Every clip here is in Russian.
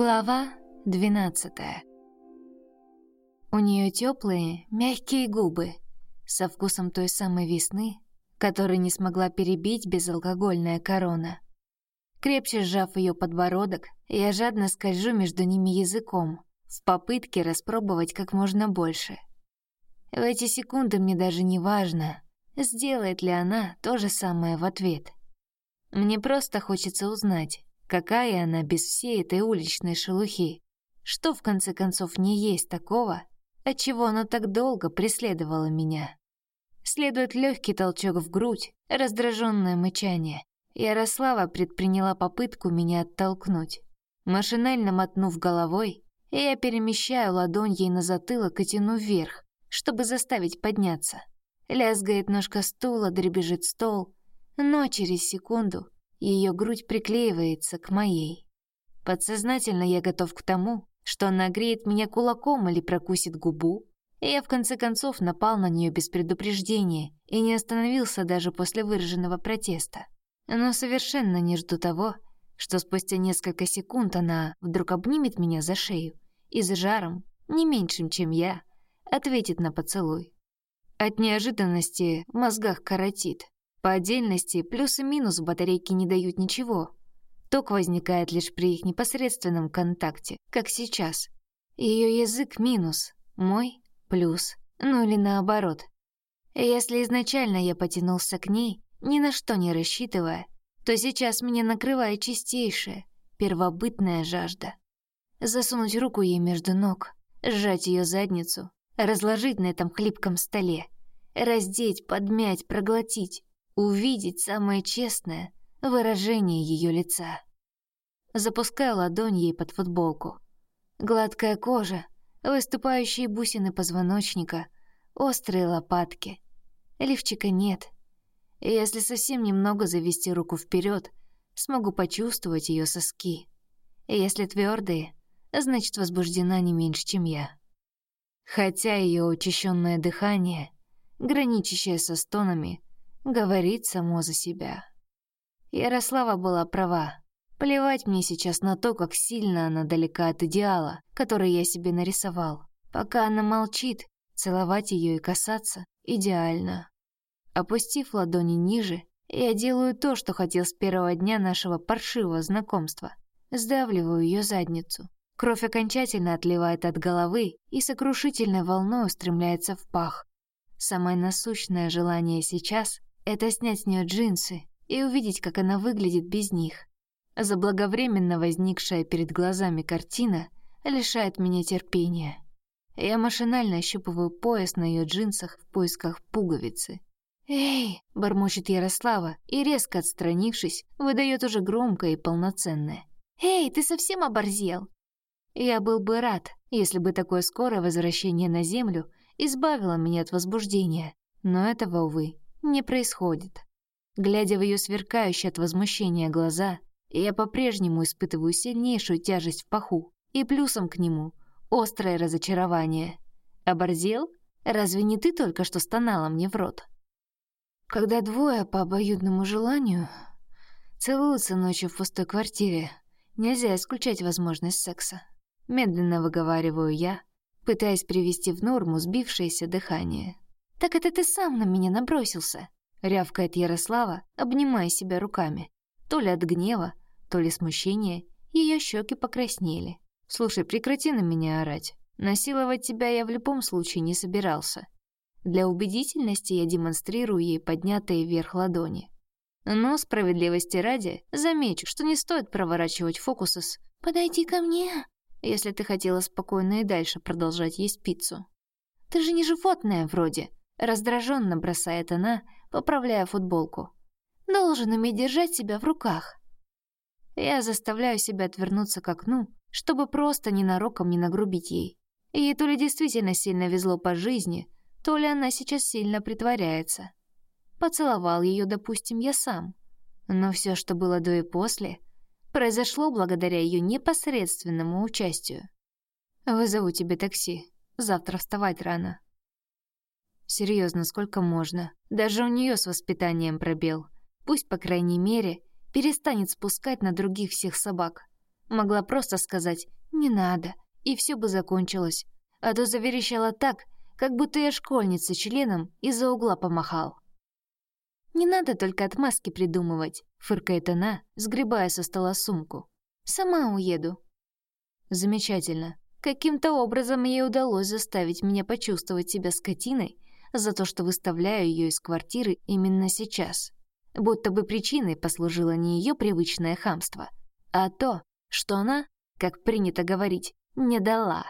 Глава 12 У нее теплые, мягкие губы со вкусом той самой весны, которую не смогла перебить безалкогольная корона. Крепче сжав ее подбородок, я жадно скольжу между ними языком в попытке распробовать как можно больше. В эти секунды мне даже не важно, сделает ли она то же самое в ответ. Мне просто хочется узнать, Какая она без всей этой уличной шелухи? Что, в конце концов, не есть такого, отчего она так долго преследовала меня? Следует легкий толчок в грудь, раздраженное мычание. Ярослава предприняла попытку меня оттолкнуть. Машинально мотнув головой, я перемещаю ладонь ей на затылок и тяну вверх, чтобы заставить подняться. Лязгает ножка стула, дребезжит стол, но через секунду ее грудь приклеивается к моей. Подсознательно я готов к тому, что она греет меня кулаком или прокусит губу. И я в конце концов напал на нее без предупреждения и не остановился даже после выраженного протеста. Но совершенно не жду того, что спустя несколько секунд она вдруг обнимет меня за шею и с жаром, не меньшим, чем я, ответит на поцелуй. От неожиданности в мозгах коротит. По отдельности плюс и минус батарейки не дают ничего. Ток возникает лишь при их непосредственном контакте, как сейчас. Ее язык минус, мой плюс, ну или наоборот. Если изначально я потянулся к ней, ни на что не рассчитывая, то сейчас меня накрывает чистейшая, первобытная жажда. Засунуть руку ей между ног, сжать ее задницу, разложить на этом хлипком столе, раздеть, подмять, проглотить, увидеть самое честное выражение ее лица. Запускаю ладонь ей под футболку. Гладкая кожа, выступающие бусины позвоночника, острые лопатки. Лифчика нет. Если совсем немного завести руку вперед, смогу почувствовать ее соски. Если твердые, значит возбуждена не меньше, чем я. Хотя ее учащенное дыхание, граничащее со стонами, говорит само за себя. Ярослава была права. Плевать мне сейчас на то, как сильно она далека от идеала, который я себе нарисовал. Пока она молчит, целовать ее и касаться идеально. Опустив ладони ниже, я делаю то, что хотел с первого дня нашего паршивого знакомства. Сдавливаю ее задницу. Кровь окончательно отливает от головы и сокрушительной волной устремляется в пах. Самое насущное желание сейчас это снять с нее джинсы и увидеть, как она выглядит без них. Заблаговременно возникшая перед глазами картина лишает меня терпения. Я машинально ощупываю пояс на ее джинсах в поисках пуговицы. «Эй!» — бормочет Ярослава и, резко отстранившись, выдает уже громкое и полноценное. «Эй, ты совсем оборзел?» Я был бы рад, если бы такое скорое возвращение на Землю избавило меня от возбуждения, но этого, увы, не происходит. Глядя в ее сверкающие от возмущения глаза, я по-прежнему испытываю сильнейшую тяжесть в паху и плюсом к нему острое разочарование. Оборзел? Разве не ты только что стонала мне в рот? Когда двое по обоюдному желанию целуются ночью в пустой квартире, нельзя исключать возможность секса. Медленно выговариваю я, пытаясь привести в норму сбившееся дыхание. «Так это ты сам на меня набросился!» — рявкает Ярослава, обнимая себя руками. То ли от гнева, то ли смущения, ее щеки покраснели. «Слушай, прекрати на меня орать. Насиловать тебя я в любом случае не собирался. Для убедительности я демонстрирую ей поднятые вверх ладони. Но, справедливости ради, замечу, что не стоит проворачивать фокусы с «подойди ко мне», если ты хотела спокойно и дальше продолжать есть пиццу. Ты же не животное вроде, Раздраженно бросает она, поправляя футболку. «Должен уметь держать себя в руках». Я заставляю себя отвернуться к окну, чтобы просто ненароком не нагрубить ей. Ей то ли действительно сильно везло по жизни, то ли она сейчас сильно притворяется. Поцеловал ее, допустим, я сам. Но все, что было до и после, произошло благодаря ее непосредственному участию. «Вызову тебе такси. Завтра вставать рано». Серьезно, сколько можно? Даже у нее с воспитанием пробел. Пусть, по крайней мере, перестанет спускать на других всех собак. Могла просто сказать «не надо», и все бы закончилось. А то заверещала так, как будто я школьница членом из-за угла помахал. «Не надо только отмазки придумывать», — фыркает она, сгребая со стола сумку. «Сама уеду». Замечательно. Каким-то образом ей удалось заставить меня почувствовать себя скотиной за то, что выставляю ее из квартиры именно сейчас. Будто бы причиной послужило не ее привычное хамство, а то, что она, как принято говорить, не дала.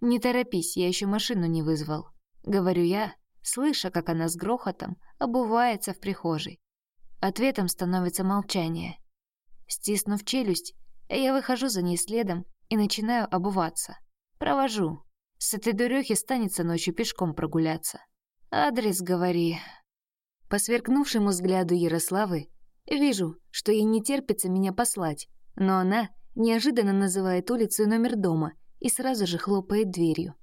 «Не торопись, я еще машину не вызвал», — говорю я, слыша, как она с грохотом обувается в прихожей. Ответом становится молчание. Стиснув челюсть, я выхожу за ней следом и начинаю обуваться. Провожу. С этой дурехи станется ночью пешком прогуляться. Адрес говори. По сверкнувшему взгляду Ярославы вижу, что ей не терпится меня послать, но она неожиданно называет улицу и номер дома и сразу же хлопает дверью.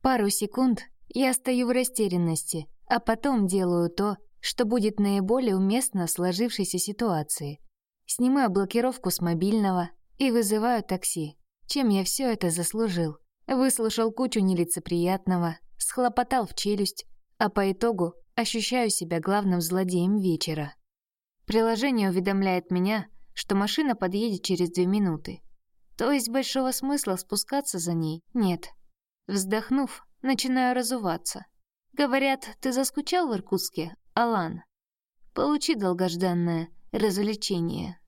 Пару секунд я стою в растерянности, а потом делаю то, что будет наиболее уместно в сложившейся ситуации. Снимаю блокировку с мобильного и вызываю такси. Чем я все это заслужил? Выслушал кучу нелицеприятного, схлопотал в челюсть, а по итогу ощущаю себя главным злодеем вечера. Приложение уведомляет меня, что машина подъедет через две минуты. То есть большого смысла спускаться за ней нет. Вздохнув, начинаю разуваться. Говорят, ты заскучал в Иркутске, Алан? Получи долгожданное развлечение.